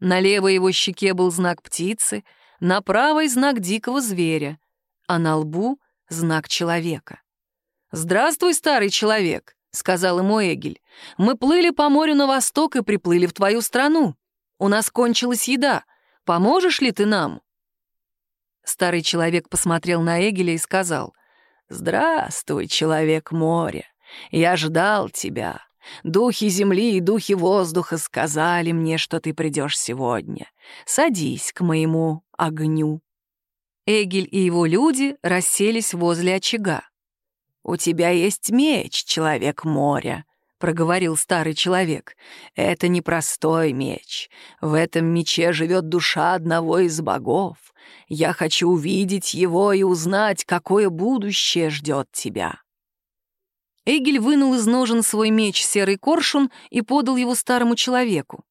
На левой его щеке был знак птицы, на правой — знак дикого зверя, а на лбу — знак человека. «Здравствуй, старый человек», — сказал ему Эгель. «Мы плыли по морю на восток и приплыли в твою страну. У нас кончилась еда. Поможешь ли ты нам?» Старый человек посмотрел на Эгеля и сказал, «Здравствуй, человек моря, я ждал тебя. Духи земли и духи воздуха сказали мне, что ты придешь сегодня. Садись к моему огню». Эгель и его люди расселись возле очага. «У тебя есть меч, человек моря», — проговорил старый человек. «Это непростой меч. В этом мече живет душа одного из богов. Я хочу увидеть его и узнать, какое будущее ждет тебя». Эгель вынул из ножен свой меч серый коршун и подал его старому человеку.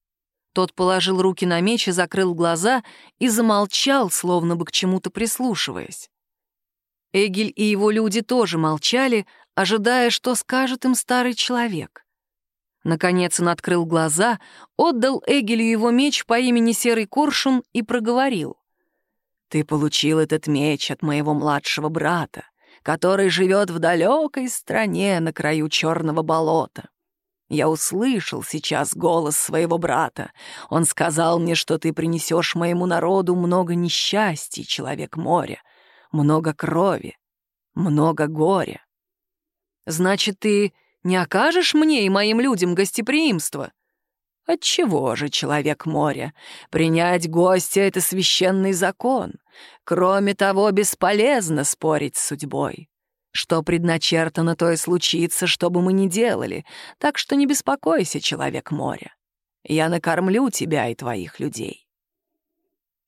Тот положил руки на меч и закрыл глаза и замолчал, словно бы к чему-то прислушиваясь. Эгель и его люди тоже молчали, ожидая, что скажет им старый человек. Наконец он открыл глаза, отдал Эгелю его меч по имени Серый Коршун и проговорил. Ты получил этот меч от моего младшего брата, который живет в далекой стране на краю черного болота. Я услышал сейчас голос своего брата. Он сказал мне, что ты принесешь моему народу много несчастий, человек моря, много крови, много горя. Значит, ты не окажешь мне и моим людям гостеприимство? Отчего же, человек моря, принять гостя — это священный закон. Кроме того, бесполезно спорить с судьбой. Что предначертано, то и случится, что бы мы ни делали, так что не беспокойся, человек моря. Я накормлю тебя и твоих людей.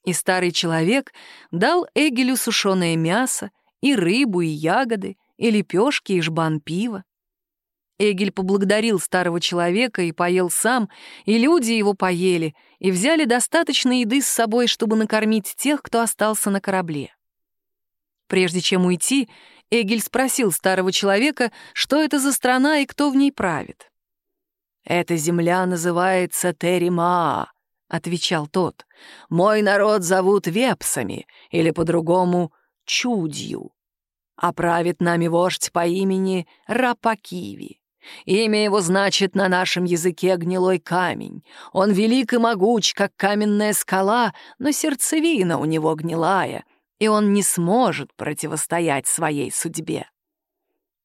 И старый человек дал Эгелю сушеное мясо, и рыбу, и ягоды, и лепешки, и жбан пива. Эгель поблагодарил старого человека и поел сам, и люди его поели, и взяли достаточно еды с собой, чтобы накормить тех, кто остался на корабле. Прежде чем уйти, Эгель спросил старого человека, что это за страна и кто в ней правит. «Эта земля называется Теримаа», — отвечал тот. «Мой народ зовут Вепсами, или по-другому Чудью, а правит нами вождь по имени Рапакиви. Имя его значит на нашем языке гнилой камень. Он велик и могуч, как каменная скала, но сердцевина у него гнилая, и он не сможет противостоять своей судьбе.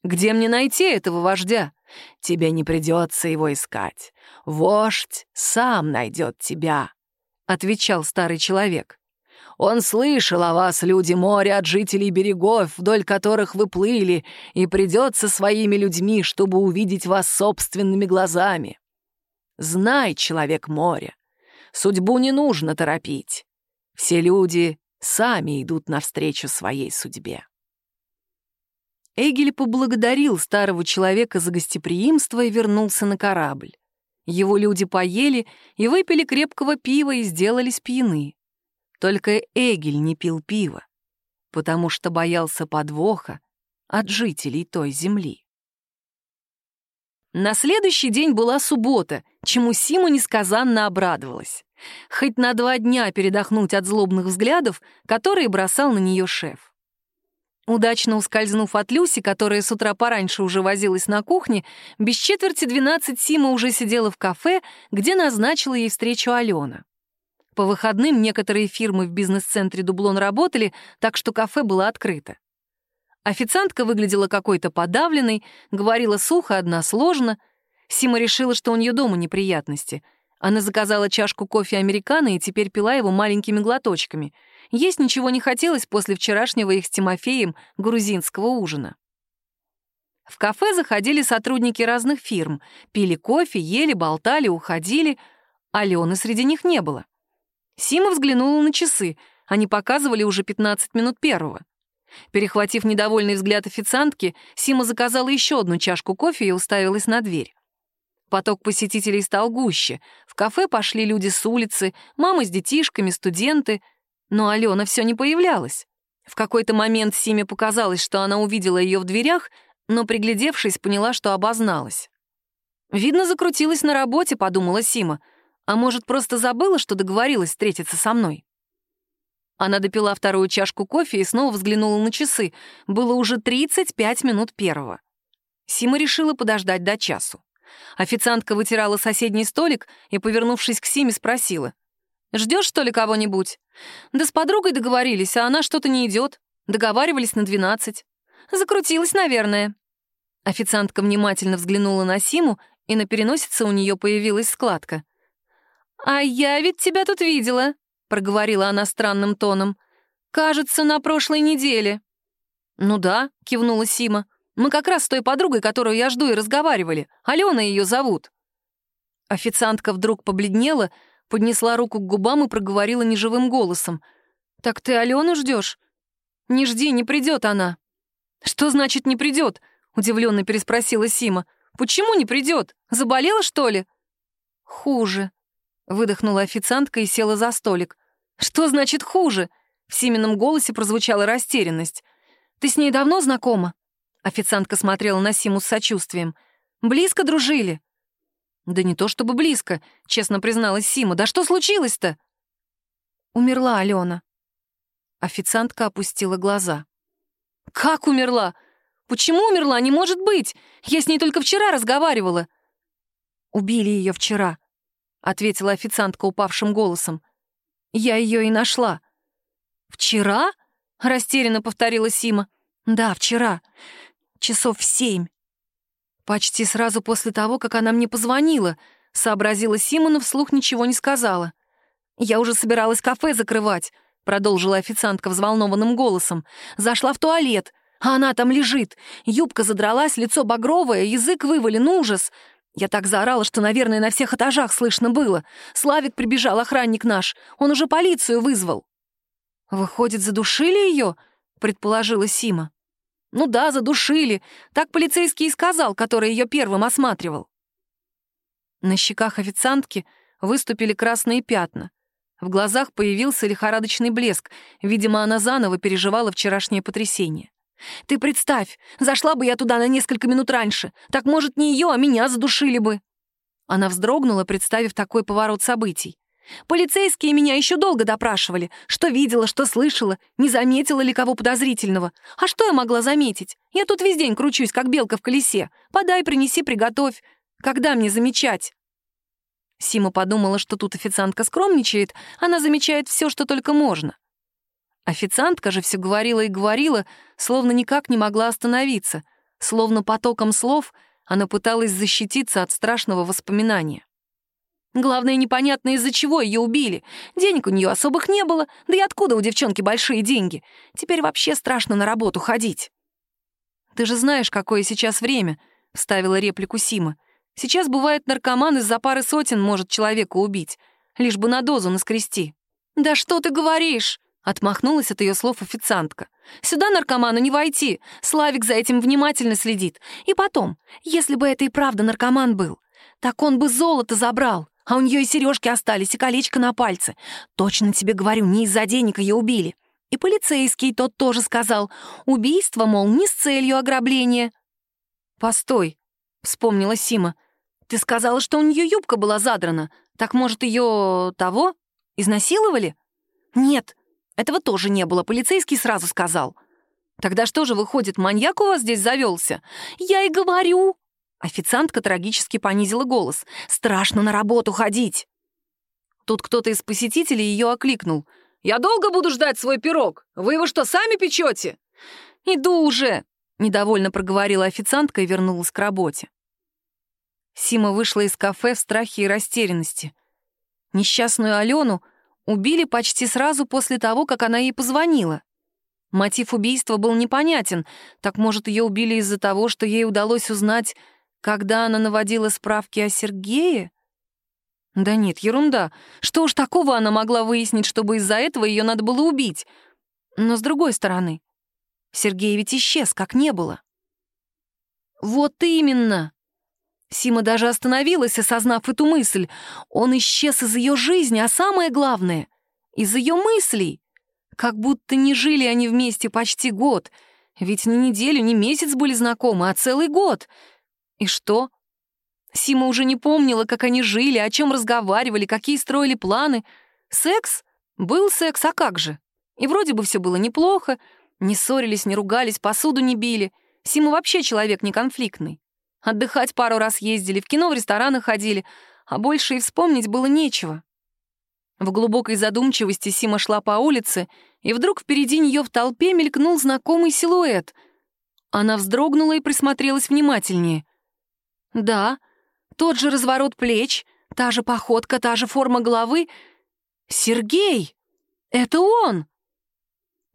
Где мне найти этого вождя? Тебе не придется его искать. Вождь сам найдет тебя, — отвечал старый человек. Он слышал о вас, люди моря, от жителей берегов, вдоль которых вы плыли, и придет со своими людьми, чтобы увидеть вас собственными глазами. Знай, человек моря, судьбу не нужно торопить. Все люди сами идут навстречу своей судьбе. Эгель поблагодарил старого человека за гостеприимство и вернулся на корабль. Его люди поели и выпили крепкого пива и сделались пьяны. Только Эгель не пил пива, потому что боялся подвоха от жителей той земли. На следующий день была суббота, чему Сима несказанно обрадовалась. Хоть на два дня передохнуть от злобных взглядов, которые бросал на нее шеф. Удачно ускользнув от Люси, которая с утра пораньше уже возилась на кухне, без четверти двенадцать Сима уже сидела в кафе, где назначила ей встречу Алена. По выходным некоторые фирмы в бизнес-центре Дублон работали, так что кафе было открыто. Официантка выглядела какой-то подавленной, говорила сухо, односложно. Сима решила, что у нее дома неприятности. Она заказала чашку кофе американо и теперь пила его маленькими глоточками — есть ничего не хотелось после вчерашнего их с Тимофеем грузинского ужина. В кафе заходили сотрудники разных фирм, пили кофе, ели, болтали, уходили. Алены среди них не было. Сима взглянула на часы, они показывали уже 15 минут первого. Перехватив недовольный взгляд официантки, Сима заказала еще одну чашку кофе и уставилась на дверь. Поток посетителей стал гуще. В кафе пошли люди с улицы, мамы с детишками, студенты — но Алена все не появлялась. В какой-то момент Симе показалось, что она увидела ее в дверях, но, приглядевшись, поняла, что обозналась. «Видно, закрутилась на работе», — подумала Сима. «А может, просто забыла, что договорилась встретиться со мной?» Она допила вторую чашку кофе и снова взглянула на часы. Было уже 35 минут первого. Сима решила подождать до часу. Официантка вытирала соседний столик и, повернувшись к Симе, спросила. Ждешь, что ли, кого-нибудь? Да с подругой договорились, а она что-то не идет. Договаривались на двенадцать. Закрутилась, наверное. Официантка внимательно взглянула на Симу, и на переносице у нее появилась складка. «А я ведь тебя тут видела», — проговорила она странным тоном. «Кажется, на прошлой неделе». «Ну да», — кивнула Сима. «Мы как раз с той подругой, которую я жду, и разговаривали. Алена ее зовут». Официантка вдруг побледнела, поднесла руку к губам и проговорила неживым голосом. «Так ты Алену ждешь? Не жди, не придет она». «Что значит «не придет»?» — удивленно переспросила Сима. «Почему не придет? Заболела, что ли?» «Хуже», — выдохнула официантка и села за столик. «Что значит «хуже»?» В Симином голосе прозвучала растерянность. «Ты с ней давно знакома?» Официантка смотрела на Симу с сочувствием. «Близко дружили?» «Да не то чтобы близко», — честно призналась Сима. «Да что случилось-то?» «Умерла Алена». Официантка опустила глаза. «Как умерла? Почему умерла? Не может быть! Я с ней только вчера разговаривала». «Убили ее вчера», — ответила официантка упавшим голосом. «Я ее и нашла». «Вчера?» — растерянно повторила Сима. «Да, вчера. Часов в семь. «Почти сразу после того, как она мне позвонила», — сообразила Симона, вслух ничего не сказала. «Я уже собиралась кафе закрывать», — продолжила официантка взволнованным голосом. «Зашла в туалет, а она там лежит. Юбка задралась, лицо багровое, язык вывален, ужас. Я так заорала, что, наверное, на всех этажах слышно было. Славик прибежал, охранник наш. Он уже полицию вызвал». «Выходит, задушили ее?» — предположила Сима. Ну да, задушили. Так полицейский и сказал, который ее первым осматривал. На щеках официантки выступили красные пятна. В глазах появился лихорадочный блеск. Видимо, она заново переживала вчерашнее потрясение. «Ты представь, зашла бы я туда на несколько минут раньше. Так, может, не ее, а меня задушили бы». Она вздрогнула, представив такой поворот событий. Полицейские меня еще долго допрашивали. Что видела, что слышала, не заметила ли кого подозрительного. А что я могла заметить? Я тут весь день кручусь, как белка в колесе. Подай, принеси, приготовь. Когда мне замечать? Сима подумала, что тут официантка скромничает, она замечает все, что только можно. Официантка же все говорила и говорила, словно никак не могла остановиться, словно потоком слов она пыталась защититься от страшного воспоминания. Главное, непонятно, из-за чего ее убили. Денег у нее особых не было, да и откуда у девчонки большие деньги? Теперь вообще страшно на работу ходить. «Ты же знаешь, какое сейчас время», — вставила реплику Сима. «Сейчас бывает наркоман из-за пары сотен может человека убить, лишь бы на дозу наскрести». «Да что ты говоришь?» — отмахнулась от ее слов официантка. «Сюда наркоману не войти, Славик за этим внимательно следит. И потом, если бы это и правда наркоман был, так он бы золото забрал. А у нее и сережки остались, и колечко на пальце. Точно тебе говорю, не из-за денег ее убили. И полицейский тот тоже сказал. Убийство, мол, не с целью ограбления. «Постой», — вспомнила Сима. «Ты сказала, что у нее юбка была задрана. Так, может, ее того? Изнасиловали?» «Нет, этого тоже не было, полицейский сразу сказал». Тогда что же выходит, маньяк у вас здесь завелся? Я и говорю. Официантка трагически понизила голос. Страшно на работу ходить. Тут кто-то из посетителей ее окликнул. «Я долго буду ждать свой пирог? Вы его что, сами печете?» «Иду уже!» — недовольно проговорила официантка и вернулась к работе. Сима вышла из кафе в страхе и растерянности. Несчастную Алену убили почти сразу после того, как она ей позвонила. Мотив убийства был непонятен, так, может, ее убили из-за того, что ей удалось узнать, когда она наводила справки о Сергее? Да нет, ерунда. Что уж такого она могла выяснить, чтобы из-за этого ее надо было убить? Но с другой стороны, Сергей ведь исчез, как не было. Вот именно. Сима даже остановилась, осознав эту мысль. Он исчез из ее жизни, а самое главное — из ее мыслей. Как будто не жили они вместе почти год. Ведь ни неделю, ни месяц были знакомы, а целый год. И что? Сима уже не помнила, как они жили, о чем разговаривали, какие строили планы. Секс? Был секс, а как же? И вроде бы все было неплохо. Не ссорились, не ругались, посуду не били. Сима вообще человек не конфликтный. Отдыхать пару раз ездили, в кино, в рестораны ходили, а больше и вспомнить было нечего. В глубокой задумчивости Сима шла по улице, и вдруг впереди нее в толпе мелькнул знакомый силуэт. Она вздрогнула и присмотрелась внимательнее. Да, тот же разворот плеч, та же походка, та же форма головы. Сергей! Это он!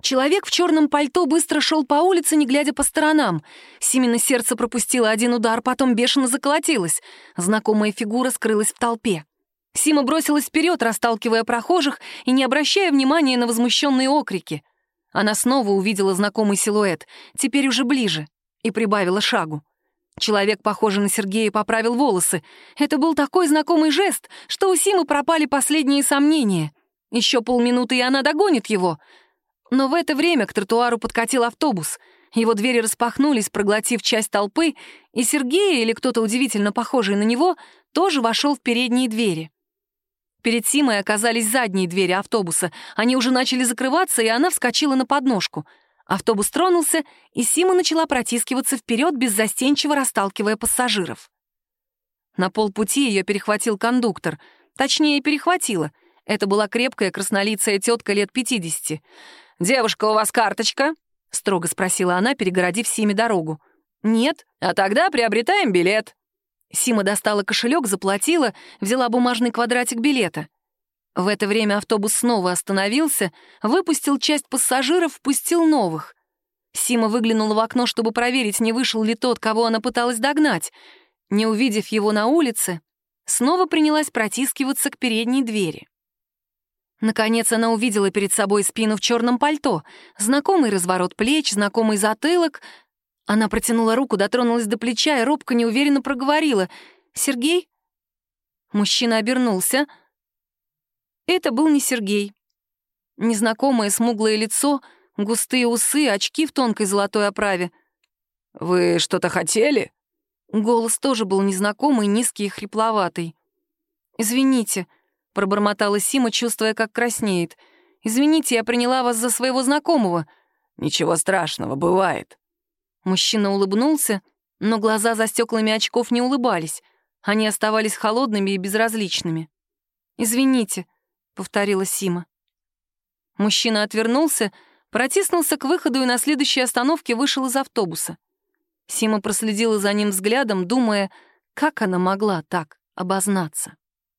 Человек в черном пальто быстро шел по улице, не глядя по сторонам. Симина сердце пропустило один удар, потом бешено заколотилось. Знакомая фигура скрылась в толпе. Сима бросилась вперед, расталкивая прохожих и не обращая внимания на возмущенные окрики. Она снова увидела знакомый силуэт, теперь уже ближе, и прибавила шагу. Человек, похожий на Сергея, поправил волосы. Это был такой знакомый жест, что у Симы пропали последние сомнения. Еще полминуты, и она догонит его. Но в это время к тротуару подкатил автобус. Его двери распахнулись, проглотив часть толпы, и Сергей, или кто-то удивительно похожий на него, тоже вошел в передние двери. Перед Симой оказались задние двери автобуса. Они уже начали закрываться, и она вскочила на подножку. Автобус тронулся, и Сима начала протискиваться вперед, беззастенчиво расталкивая пассажиров. На полпути ее перехватил кондуктор. Точнее, перехватила. Это была крепкая краснолицая тетка лет 50. «Девушка, у вас карточка?» — строго спросила она, перегородив Симе дорогу. «Нет, а тогда приобретаем билет». Сима достала кошелек, заплатила, взяла бумажный квадратик билета. В это время автобус снова остановился, выпустил часть пассажиров, впустил новых. Сима выглянула в окно, чтобы проверить, не вышел ли тот, кого она пыталась догнать. Не увидев его на улице, снова принялась протискиваться к передней двери. Наконец она увидела перед собой спину в черном пальто, знакомый разворот плеч, знакомый затылок, она протянула руку, дотронулась до плеча и робко неуверенно проговорила. «Сергей?» Мужчина обернулся. Это был не Сергей. Незнакомое смуглое лицо, густые усы, очки в тонкой золотой оправе. «Вы что-то хотели?» Голос тоже был незнакомый, низкий и хрипловатый. «Извините», — пробормотала Сима, чувствуя, как краснеет. «Извините, я приняла вас за своего знакомого». «Ничего страшного, бывает». Мужчина улыбнулся, но глаза за стеклами очков не улыбались. Они оставались холодными и безразличными. «Извините», — повторила Сима. Мужчина отвернулся, протиснулся к выходу и на следующей остановке вышел из автобуса. Сима проследила за ним взглядом, думая, как она могла так обознаться.